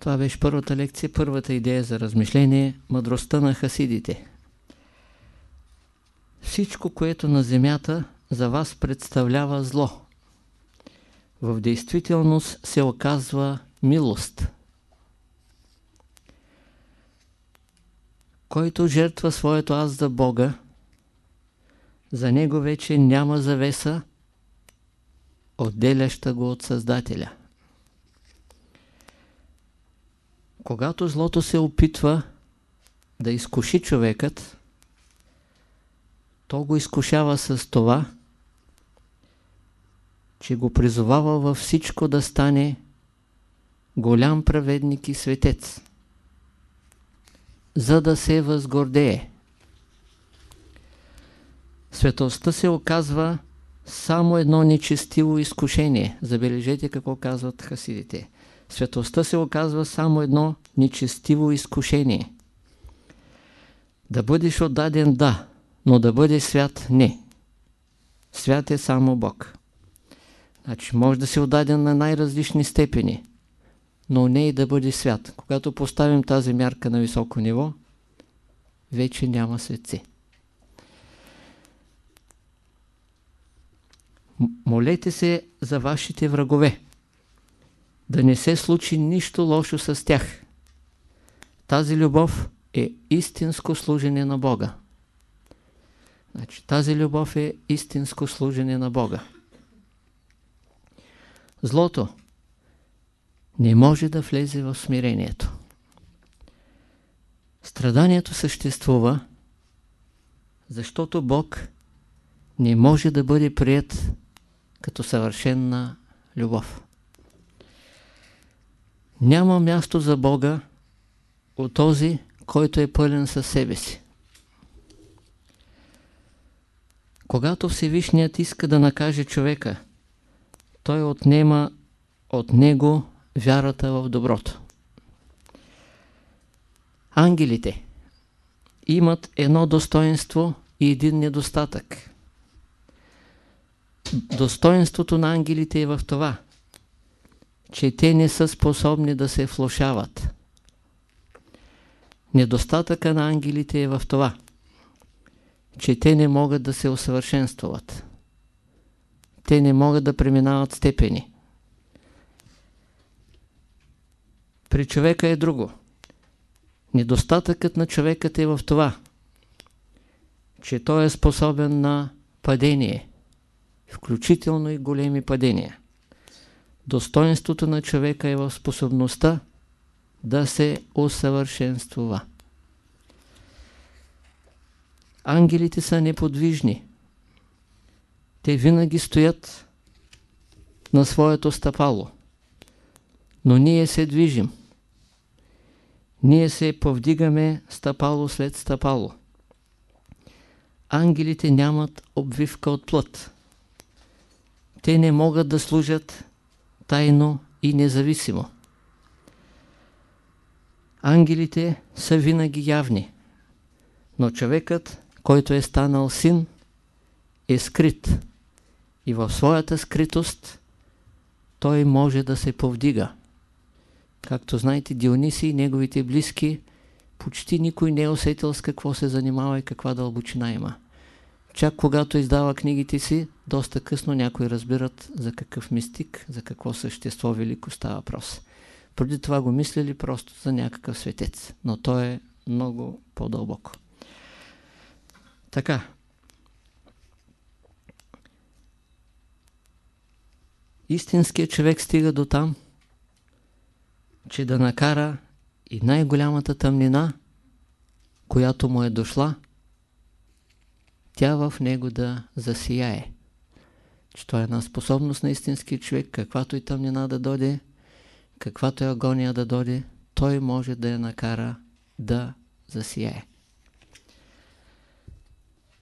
Това беше първата лекция, първата идея за размишление, мъдростта на хасидите. Всичко, което на земята за вас представлява зло, в действителност се оказва милост. Който жертва своето аз за Бога, за него вече няма завеса, отделяща го от Създателя. Когато злото се опитва да изкуши човекът, то го изкушава с това, че го призовава във всичко да стане голям праведник и светец, за да се възгордее. Светостта се оказва само едно нечестиво изкушение. Забележете какво казват хасидите. Светостта се оказва само едно нечестиво изкушение. Да бъдеш отдаден да, но да бъде свят не. Свят е само Бог. Значи може да се отдаден на най-различни степени, но не и да бъде свят. Когато поставим тази мярка на високо ниво, вече няма светце. Молете се за вашите врагове. Да не се случи нищо лошо с тях. Тази любов е истинско служене на Бога. Значи, тази любов е истинско служене на Бога. Злото не може да влезе в смирението. Страданието съществува, защото Бог не може да бъде прият като съвършенна любов. Няма място за Бога от този, който е пълен със себе си. Когато Всевишният иска да накаже човека, той отнема от него вярата в доброто. Ангелите имат едно достоинство и един недостатък. Достоинството на ангелите е в това, че те не са способни да се влушават. Недостатъка на ангелите е в това, че те не могат да се усъвършенстват. Те не могат да преминават степени. При човека е друго. Недостатъкът на човекът е в това, че той е способен на падение, включително и големи падения. Достоинството на човека е в способността да се усъвършенствува. Ангелите са неподвижни. Те винаги стоят на своето стъпало. Но ние се движим. Ние се повдигаме стъпало след стъпало. Ангелите нямат обвивка от плът. Те не могат да служат тайно и независимо. Ангелите са винаги явни, но човекът, който е станал син, е скрит и в своята скритост той може да се повдига. Както знаете, Диониси и неговите близки почти никой не е усетил с какво се занимава и каква дълбочина има. Чак когато издава книгите си, доста късно някои разбират за какъв мистик, за какво същество велико става въпрос. Преди това го мислили просто за някакъв светец, но то е много по-дълбоко. Така. Истинският човек стига до там, че да накара и най-голямата тъмнина, която му е дошла, тя в него да засияе. Че това е една способност на истински човек, каквато и тъмнина да дойде, каквато и агония да дойде, той може да я накара да засияе.